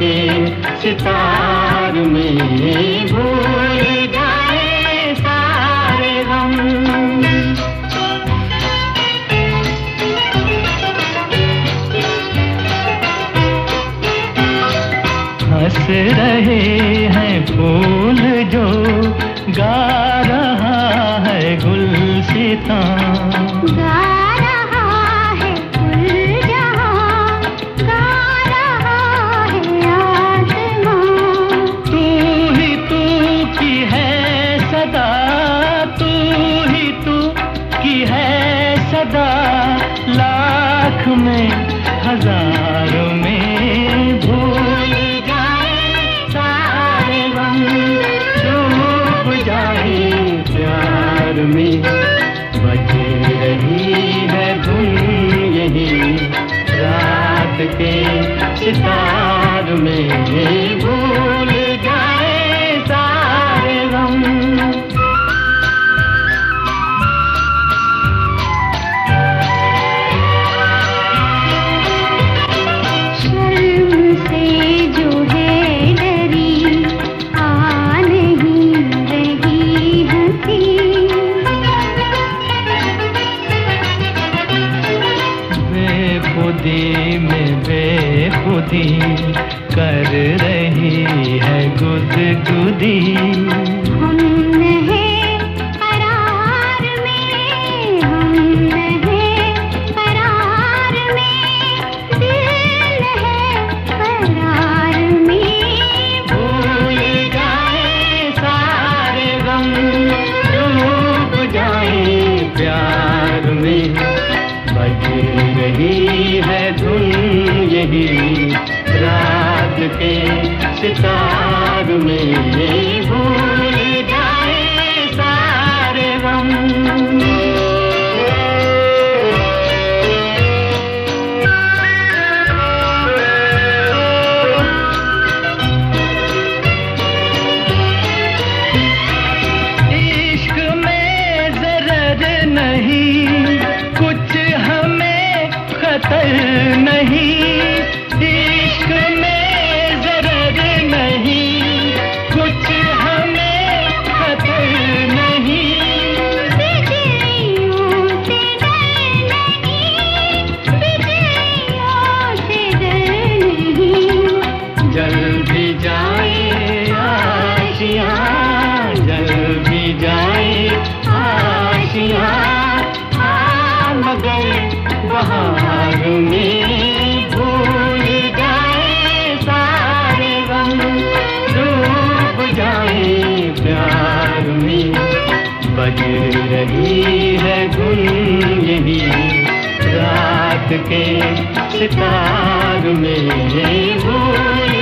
के सितार में भूल जाए सारे हम हंस रहे लाख में हज़ारों में भूल जाए, सारे गम डूब जाए, प्यार में बज रही है धुन यही, रात के सितार में। बेखुदी कर रही है गुदगुदी। हम हैं करार यही रात के सितार में भूल भूल जाए सारे गम। डूब जाए प्यार में बज है गुंजनी रात के सितार में। भूल